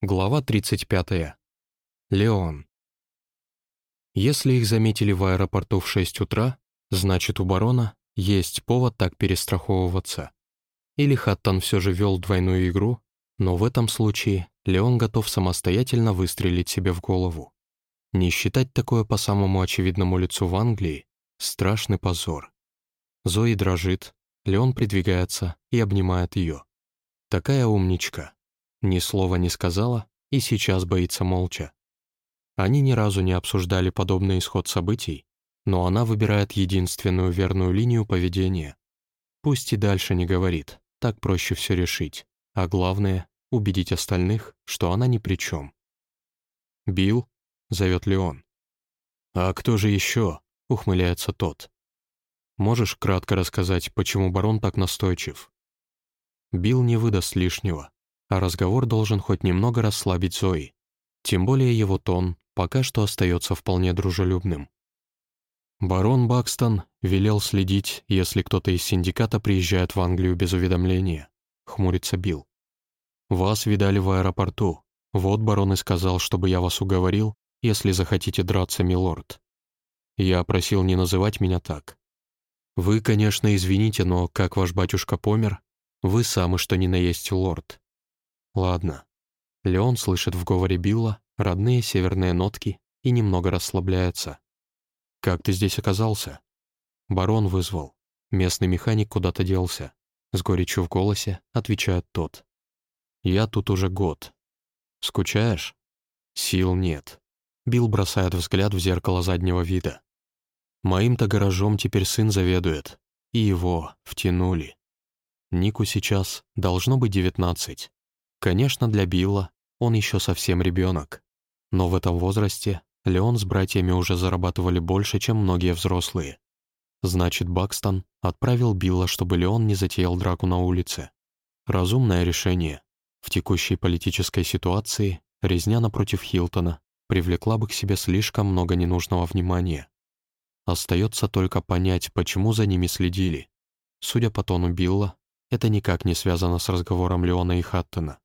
Глава 35. Леон. Если их заметили в аэропорту в 6 утра, значит у барона есть повод так перестраховываться. Или Хаттон все же вел двойную игру, но в этом случае Леон готов самостоятельно выстрелить себе в голову. Не считать такое по самому очевидному лицу в Англии — страшный позор. Зои дрожит, Леон придвигается и обнимает ее. Такая умничка. Ни слова не сказала и сейчас боится молча. Они ни разу не обсуждали подобный исход событий, но она выбирает единственную верную линию поведения. Пусть и дальше не говорит, так проще все решить, а главное — убедить остальных, что она ни при чем. «Билл?» — зовет Леон. «А кто же еще?» — ухмыляется тот. «Можешь кратко рассказать, почему барон так настойчив?» Билл не выдаст лишнего, а разговор должен хоть немного расслабить Зои. Тем более его тон пока что остается вполне дружелюбным. Барон Бакстон велел следить, если кто-то из синдиката приезжает в Англию без уведомления. Хмурится Билл. «Вас видали в аэропорту. Вот барон и сказал, чтобы я вас уговорил, если захотите драться, милорд. Я просил не называть меня так. Вы, конечно, извините, но как ваш батюшка помер, вы самый что ни на есть лорд. Ладно. Леон слышит в говоре Билла родные северные нотки и немного расслабляется. «Как ты здесь оказался?» Барон вызвал. Местный механик куда-то делся. С горечью в голосе отвечает тот. «Я тут уже год. Скучаешь?» «Сил нет». Билл бросает взгляд в зеркало заднего вида. «Моим-то гаражом теперь сын заведует. И его втянули. Нику сейчас должно быть девятнадцать. Конечно, для Билла он еще совсем ребенок. Но в этом возрасте Леон с братьями уже зарабатывали больше, чем многие взрослые. Значит, Бакстон отправил Билла, чтобы Леон не затеял драку на улице. Разумное решение. В текущей политической ситуации резня напротив Хилтона привлекла бы к себе слишком много ненужного внимания. Остается только понять, почему за ними следили. Судя по тону Билла, это никак не связано с разговором Леона и Хаттона.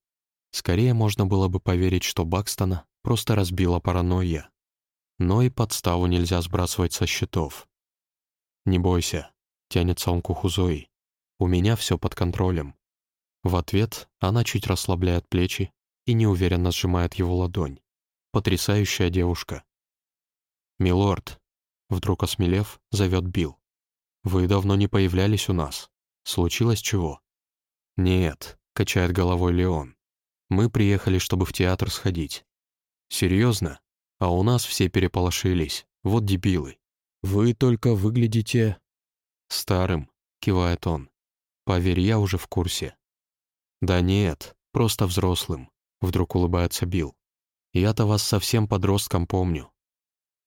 Скорее можно было бы поверить, что Бакстона просто разбила паранойя. Но и подставу нельзя сбрасывать со счетов. «Не бойся», — тянется он к уху Зои. «У меня все под контролем». В ответ она чуть расслабляет плечи и неуверенно сжимает его ладонь. Потрясающая девушка. «Милорд», — вдруг осмелев, зовет Билл. «Вы давно не появлялись у нас. Случилось чего?» «Нет», — качает головой Леон. Мы приехали, чтобы в театр сходить. Серьезно? А у нас все переполошились. Вот дебилы. Вы только выглядите... Старым, кивает он. Поверь, я уже в курсе. Да нет, просто взрослым. Вдруг улыбается Билл. Я-то вас совсем подростком помню.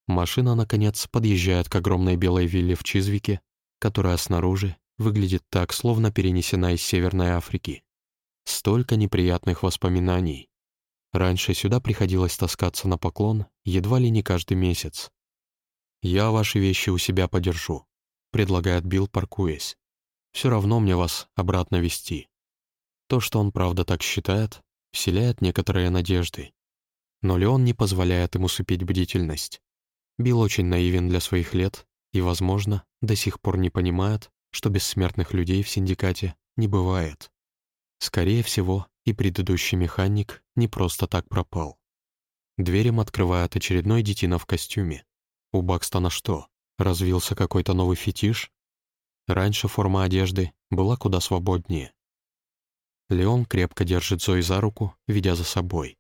Машина, наконец, подъезжает к огромной белой вилле в Чизвике, которая снаружи выглядит так, словно перенесена из Северной Африки. Столько неприятных воспоминаний. Раньше сюда приходилось таскаться на поклон едва ли не каждый месяц. «Я ваши вещи у себя подержу», — предлагает Билл, паркуясь. «Все равно мне вас обратно вести». То, что он правда так считает, вселяет некоторые надежды. Но Леон не позволяет ему супить бдительность. Билл очень наивен для своих лет и, возможно, до сих пор не понимает, что бессмертных людей в синдикате не бывает. Скорее всего, и предыдущий механик не просто так пропал. Дверь им открывает очередной детина в костюме. У Бакстона что, развился какой-то новый фетиш? Раньше форма одежды была куда свободнее. Леон крепко держит Зои за руку, ведя за собой.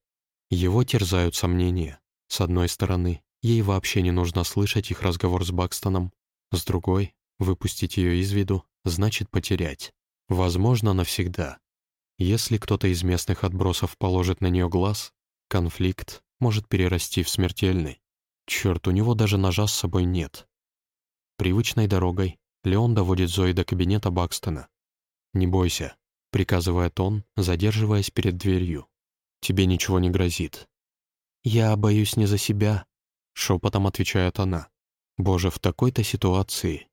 Его терзают сомнения. С одной стороны, ей вообще не нужно слышать их разговор с Бакстоном. С другой, выпустить ее из виду значит потерять. Возможно, навсегда. Если кто-то из местных отбросов положит на нее глаз, конфликт может перерасти в смертельный. Черт, у него даже ножа с собой нет. Привычной дорогой Леон доводит Зои до кабинета Бакстона. «Не бойся», — приказывает он, задерживаясь перед дверью. «Тебе ничего не грозит». «Я боюсь не за себя», — шепотом отвечает она. «Боже, в такой-то ситуации».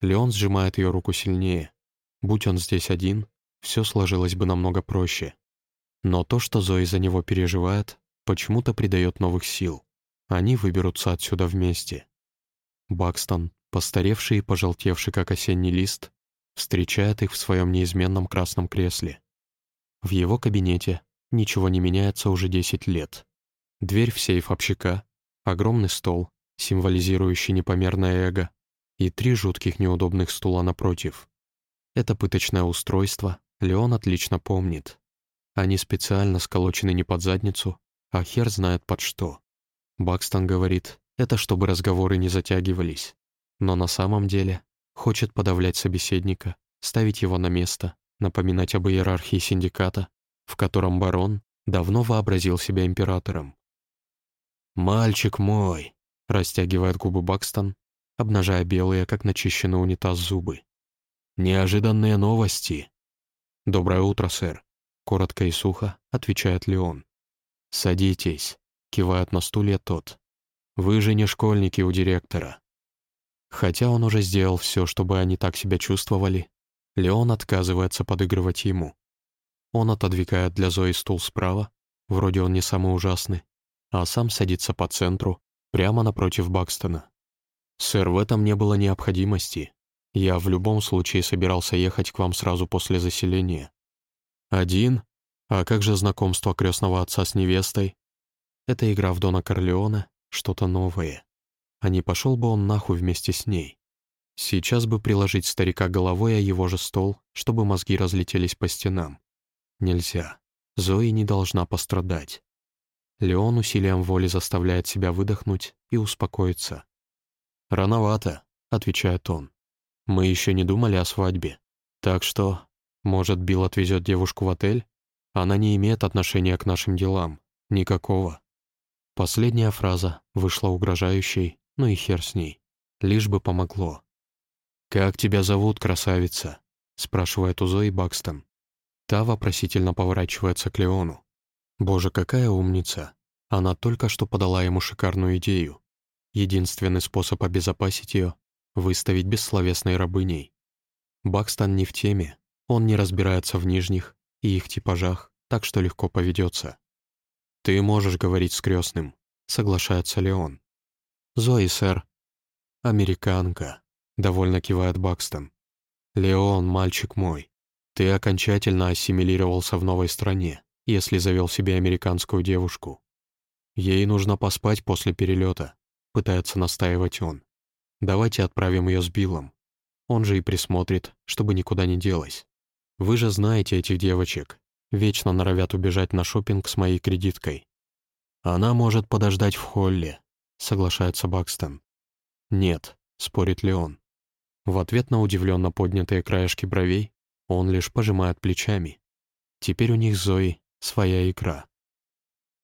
Леон сжимает ее руку сильнее. Будь он здесь один, все сложилось бы намного проще. Но то, что Зои за него переживает, почему-то придает новых сил. Они выберутся отсюда вместе. Бакстон, постаревший и пожелтевший, как осенний лист, встречает их в своем неизменном красном кресле. В его кабинете ничего не меняется уже 10 лет. Дверь в сейф общака, огромный стол, символизирующий непомерное эго, и три жутких неудобных стула напротив. Это пыточное устройство Леон отлично помнит. Они специально сколочены не под задницу, а хер знает под что. Бакстон говорит, это чтобы разговоры не затягивались. Но на самом деле хочет подавлять собеседника, ставить его на место, напоминать об иерархии синдиката, в котором барон давно вообразил себя императором. «Мальчик мой!» — растягивает губы Бакстон, обнажая белые, как начищенный унитаз, зубы. «Неожиданные новости!» «Доброе утро, сэр», — коротко и сухо отвечает Леон. «Садитесь», — кивает на стулья тот. «Вы же не школьники у директора». Хотя он уже сделал все, чтобы они так себя чувствовали, Леон отказывается подыгрывать ему. Он отодвигает для Зои стул справа, вроде он не самый ужасный, а сам садится по центру, прямо напротив Бакстона. «Сэр, в этом не было необходимости. Я в любом случае собирался ехать к вам сразу после заселения. Один? А как же знакомство крестного отца с невестой? Это игра в Дона Корлеона, что-то новое. А не пошел бы он нахуй вместе с ней? Сейчас бы приложить старика головой о его же стол, чтобы мозги разлетелись по стенам. Нельзя. Зои не должна пострадать. Леон усилием воли заставляет себя выдохнуть и успокоиться. «Рановато», — отвечает он. «Мы еще не думали о свадьбе. Так что, может, Билл отвезет девушку в отель? Она не имеет отношения к нашим делам. Никакого». Последняя фраза вышла угрожающей, ну и хер с ней. Лишь бы помогло. «Как тебя зовут, красавица?» — спрашивает у Зои Бакстон. Та вопросительно поворачивается к Леону. Боже, какая умница. Она только что подала ему шикарную идею. Единственный способ обезопасить ее — выставить бессловесной рабыней. Бакстон не в теме, он не разбирается в нижних и их типажах, так что легко поведется. «Ты можешь говорить с крестным», — соглашается Леон. «Зои, сэр». «Американка», — довольно кивает Бакстон. «Леон, мальчик мой, ты окончательно ассимилировался в новой стране, если завел себе американскую девушку. Ей нужно поспать после перелета», — пытается настаивать он. «Давайте отправим ее с Биллом. Он же и присмотрит, чтобы никуда не делась. Вы же знаете этих девочек. Вечно норовят убежать на шопинг с моей кредиткой. Она может подождать в холле», — соглашается Бакстон. «Нет», — спорит Леон. В ответ на удивленно поднятые краешки бровей он лишь пожимает плечами. Теперь у них Зои своя игра.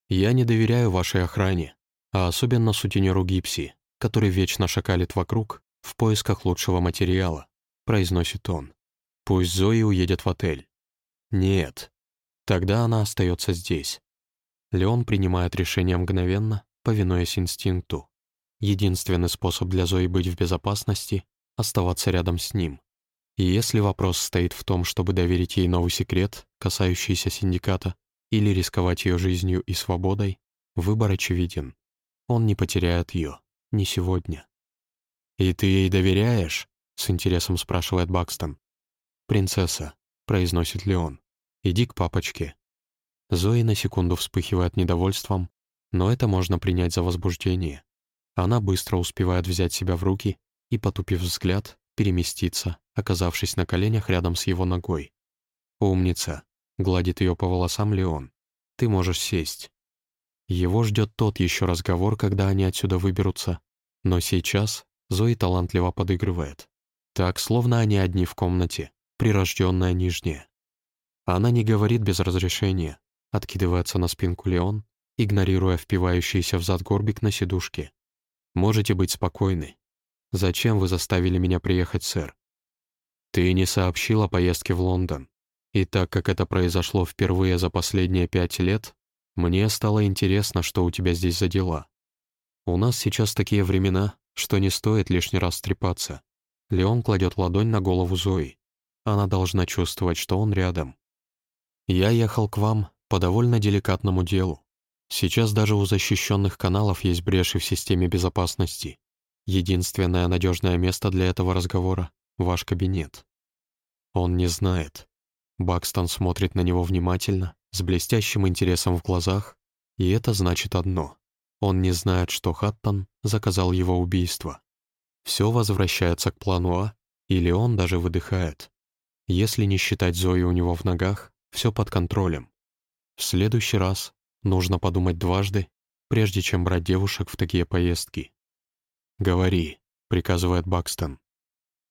Я не доверяю вашей охране, а особенно сутенеру Гипси, который вечно шакалит вокруг в поисках лучшего материала, произносит он. Пусть Зои уедет в отель. Нет. Тогда она остается здесь. Леон принимает решение мгновенно, повинуясь инстинкту. Единственный способ для Зои быть в безопасности оставаться рядом с ним. И если вопрос стоит в том, чтобы доверить ей новый секрет, касающийся синдиката, или рисковать ее жизнью и свободой, выбор очевиден. Он не потеряет ее. Не сегодня. «И ты ей доверяешь?» — с интересом спрашивает Бакстон. «Принцесса», — произносит Леон, — «иди к папочке». Зои на секунду вспыхивает недовольством, но это можно принять за возбуждение. Она быстро успевает взять себя в руки и, потупив взгляд, переместиться, оказавшись на коленях рядом с его ногой. «Умница!» — гладит ее по волосам Леон. «Ты можешь сесть». Его ждет тот еще разговор, когда они отсюда выберутся. Но сейчас Зои талантливо подыгрывает. Так, словно они одни в комнате, прирожденная нижняя. Она не говорит без разрешения, откидывается на спинку Леон, игнорируя впивающийся в зад горбик на сидушке. «Можете быть спокойны, «Зачем вы заставили меня приехать, сэр?» «Ты не сообщил о поездке в Лондон. И так как это произошло впервые за последние пять лет, мне стало интересно, что у тебя здесь за дела. У нас сейчас такие времена, что не стоит лишний раз трепаться. Леон кладет ладонь на голову Зои. Она должна чувствовать, что он рядом. Я ехал к вам, по довольно деликатному делу. Сейчас даже у защищенных каналов есть бреши в системе безопасности. Единственное надежное место для этого разговора — ваш кабинет. Он не знает. Бакстон смотрит на него внимательно, с блестящим интересом в глазах, и это значит одно. Он не знает, что Хаттон заказал его убийство. Все возвращается к плану А, или он даже выдыхает. Если не считать Зои у него в ногах, все под контролем. В следующий раз нужно подумать дважды, прежде чем брать девушек в такие поездки. «Говори», — приказывает Бакстон.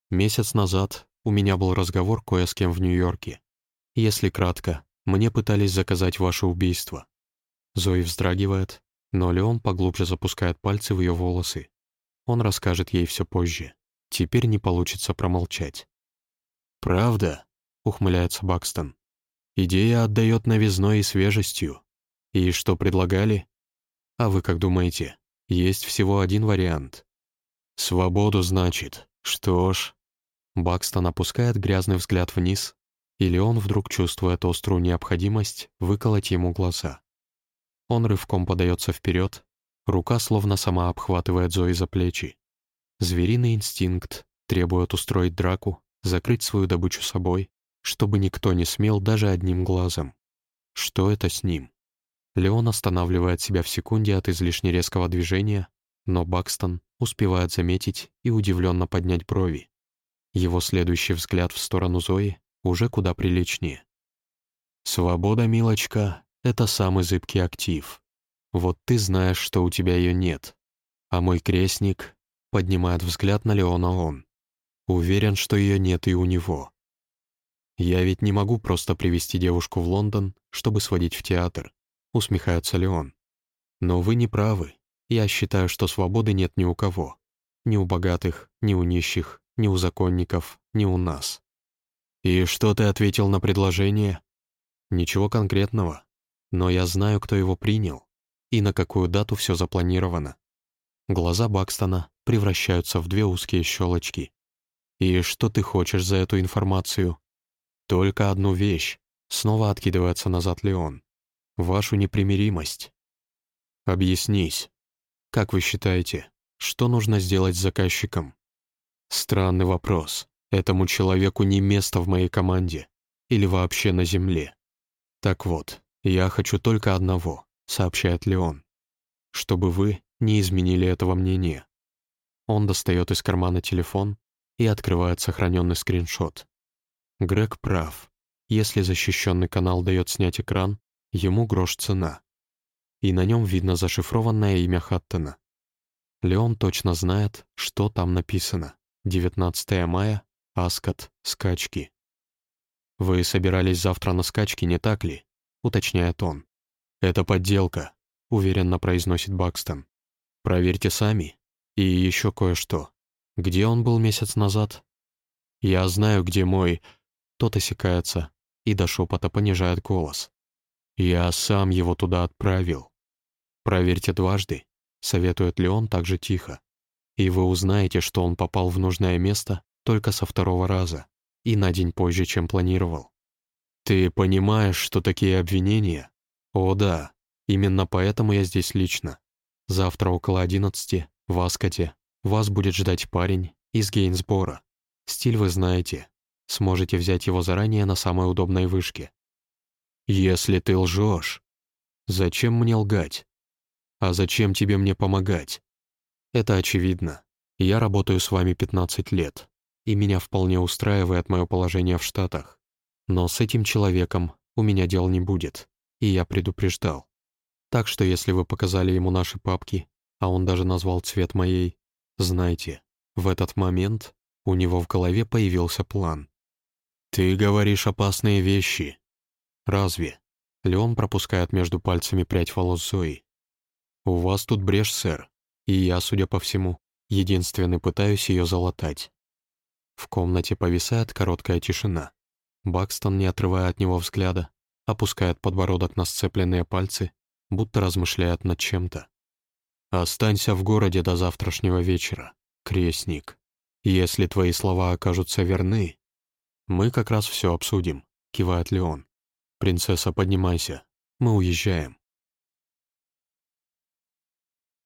Месяц назад у меня был разговор кое с кем в Нью-Йорке. Если кратко, мне пытались заказать ваше убийство. Зои вздрагивает, но Леон поглубже запускает пальцы в ее волосы. Он расскажет ей все позже. Теперь не получится промолчать. «Правда?» — ухмыляется Бакстон. «Идея отдает новизной и свежестью. И что предлагали? А вы как думаете? Есть всего один вариант. Свободу, значит. Что ж...» Бакстон опускает грязный взгляд вниз, или он вдруг чувствует острую необходимость выколоть ему глаза. Он рывком подается вперед, рука словно сама обхватывает Зои за плечи. Звериный инстинкт требует устроить драку, закрыть свою добычу собой, чтобы никто не смел даже одним глазом. Что это с ним? Леон останавливает себя в секунде от излишне резкого движения, но Бакстон успевает заметить и удивленно поднять брови. Его следующий взгляд в сторону Зои уже куда приличнее. «Свобода, милочка, — это самый зыбкий актив. Вот ты знаешь, что у тебя ее нет. А мой крестник поднимает взгляд на Леона он. Уверен, что ее нет и у него. Я ведь не могу просто привести девушку в Лондон, чтобы сводить в театр, усмехается Леон. Но вы не правы. Я считаю, что свободы нет ни у кого. Ни у богатых, ни у нищих, ни у законников, ни у нас. «И что ты ответил на предложение?» «Ничего конкретного. Но я знаю, кто его принял и на какую дату все запланировано». Глаза Бакстона превращаются в две узкие щелочки. «И что ты хочешь за эту информацию?» «Только одну вещь», — снова откидывается назад Леон. «Вашу непримиримость». «Объяснись. Как вы считаете, что нужно сделать с заказчиком?» «Странный вопрос. Этому человеку не место в моей команде или вообще на земле. Так вот, я хочу только одного, сообщает Леон. Чтобы вы не изменили этого мнения. Он достает из кармана телефон и открывает сохраненный скриншот. Грег прав. Если защищенный канал дает снять экран, ему грош цена. И на нем видно зашифрованное имя Хаттона. Леон точно знает, что там написано. 19 мая Аскот, скачки. «Вы собирались завтра на скачки, не так ли?» — уточняет он. «Это подделка», — уверенно произносит Бакстон. «Проверьте сами. И еще кое-что. Где он был месяц назад?» «Я знаю, где мой...» Тот осекается и до шепота понижает голос. «Я сам его туда отправил. Проверьте дважды», — советует Леон также тихо. «И вы узнаете, что он попал в нужное место только со второго раза и на день позже, чем планировал. Ты понимаешь, что такие обвинения? О да, именно поэтому я здесь лично. Завтра около одиннадцати в Аскоте вас будет ждать парень из Гейнсбора. Стиль вы знаете. Сможете взять его заранее на самой удобной вышке. Если ты лжешь, зачем мне лгать? А зачем тебе мне помогать? Это очевидно. Я работаю с вами 15 лет и меня вполне устраивает мое положение в Штатах. Но с этим человеком у меня дел не будет, и я предупреждал. Так что если вы показали ему наши папки, а он даже назвал цвет моей, знайте, в этот момент у него в голове появился план. «Ты говоришь опасные вещи». «Разве?» Леон пропускает между пальцами прядь волос Зои. «У вас тут брешь, сэр, и я, судя по всему, единственный пытаюсь ее залатать. В комнате повисает короткая тишина. Бакстон, не отрывая от него взгляда, опускает подбородок на сцепленные пальцы, будто размышляет над чем-то. «Останься в городе до завтрашнего вечера, крестник. Если твои слова окажутся верны...» «Мы как раз все обсудим», — кивает Леон. «Принцесса, поднимайся. Мы уезжаем.